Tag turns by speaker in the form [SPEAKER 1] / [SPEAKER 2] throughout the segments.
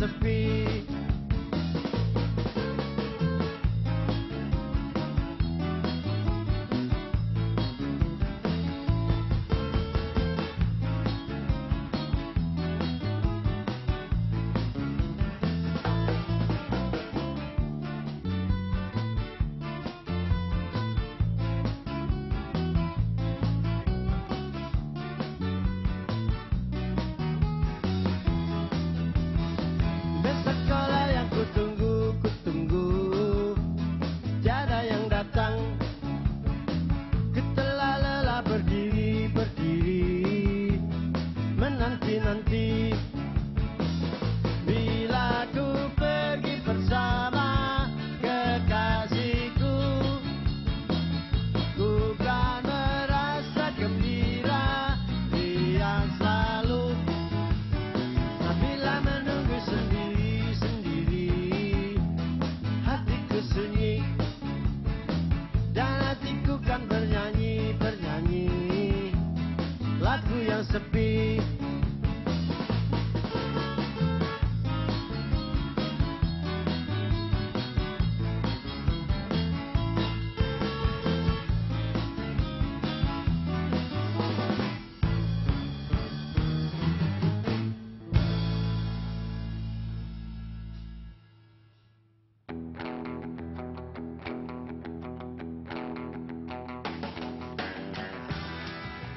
[SPEAKER 1] Lagu Besok sekolah yang kutunggu, kutunggu. Tiada yang datang. Ketelah lelah berdiri, berdiri. Menanti-nanti Lagu yang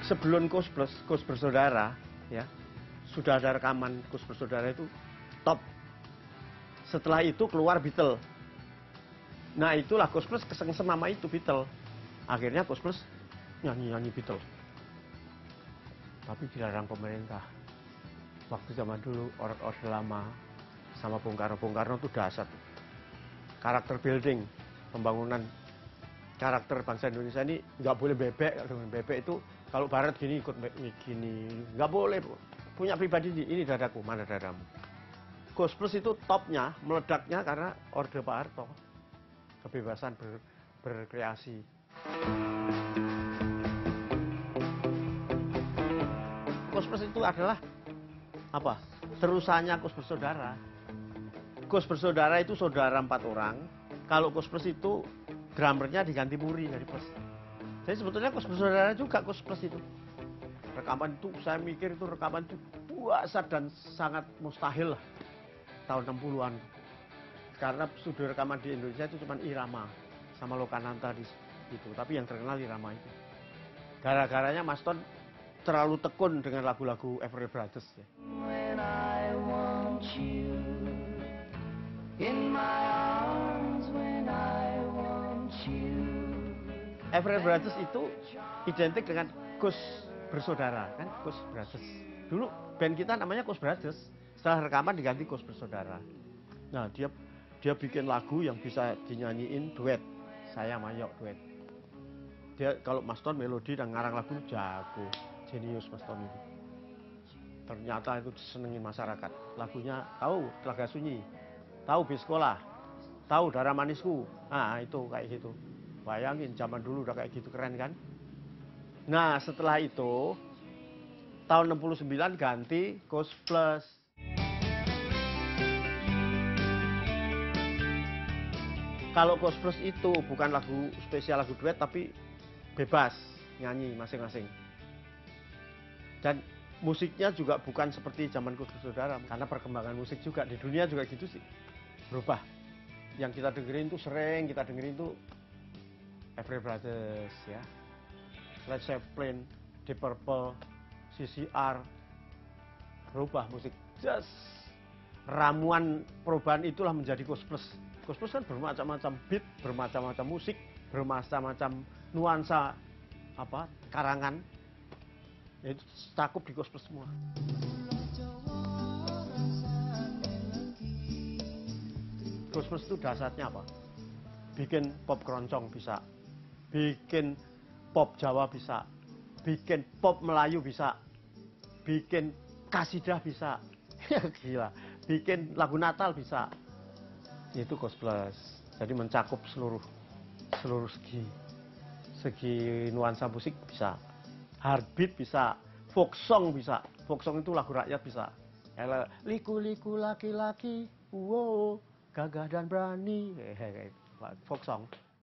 [SPEAKER 2] sebelum Kus Plus, Kus Bersaudara, ya, sudah ada rekaman Kus Bersaudara itu top. Setelah itu keluar Beatle. Nah itulah Kus Plus kesengsem sama itu Beatle. Akhirnya Kus Plus nyanyi-nyanyi Beatle. Tapi dilarang pemerintah. Waktu zaman dulu, Orde Lama, sama Bung Karno. Bung Karno itu dasar. Karakter building, pembangunan karakter bangsa Indonesia ini nggak boleh bebek bebek itu kalau barat gini ikut gini. Nggak boleh punya pribadi ini, ini dadaku mana dadamu? Gus Plus itu topnya meledaknya karena orde Pak Harto. Kebebasan ber- berkreasi. Gus itu adalah apa? Terusannya Gus bersaudara Gus bersaudara itu saudara empat orang. Kalau Gus itu drummernya diganti Muri dari Plus. Jadi sebetulnya Kus bersaudara juga Kus Plus itu. Rekaman itu saya mikir itu rekaman itu puasa dan sangat mustahil lah tahun 60-an. Karena studio rekaman di Indonesia itu cuma Irama sama Lokananta di itu. Tapi yang terkenal Irama itu. Gara-garanya Mas Ton terlalu tekun dengan lagu-lagu Everly Brothers ya.
[SPEAKER 3] when I want you
[SPEAKER 2] Everly Brothers itu identik dengan Gus bersaudara kan Gus Brothers. Dulu band kita namanya Gus Brothers. Setelah rekaman diganti Gus bersaudara. Nah dia dia bikin lagu yang bisa dinyanyiin duet. Saya Mayok duet. Dia kalau Mas Ton melodi dan ngarang lagu jago, jenius Mas Ton itu. Ternyata itu disenengin masyarakat. Lagunya tahu Telaga Sunyi, tahu Biskola, tahu Darah Manisku. Nah itu kayak gitu. Bayangin zaman dulu udah kayak gitu keren kan? Nah setelah itu tahun 69 ganti Ghost Plus. Kalau Ghost Plus itu bukan lagu spesial lagu duet tapi bebas nyanyi masing-masing. Dan musiknya juga bukan seperti zaman Gus Saudara karena perkembangan musik juga di dunia juga gitu sih berubah. Yang kita dengerin tuh sering kita dengerin tuh Everly Brothers ya, Led Zeppelin, Deep Purple, CCR, berubah musik jazz. Ramuan perubahan itulah menjadi Gus Plus. Gus Plus kan bermacam-macam beat, bermacam-macam musik, bermacam-macam nuansa apa karangan. Ya, itu cakup di Gus Plus semua. Gus Plus itu dasarnya apa? Bikin pop keroncong bisa, bikin pop Jawa bisa, bikin pop Melayu bisa, bikin kasidah bisa, ya gila, bikin lagu Natal bisa. Itu Gus Plus. Jadi mencakup seluruh seluruh segi segi nuansa musik bisa, heartbeat bisa, folk song bisa, folk song itu lagu rakyat bisa. Liku-liku laki-laki, wow, gagah dan berani, eh, eh, eh, folk song.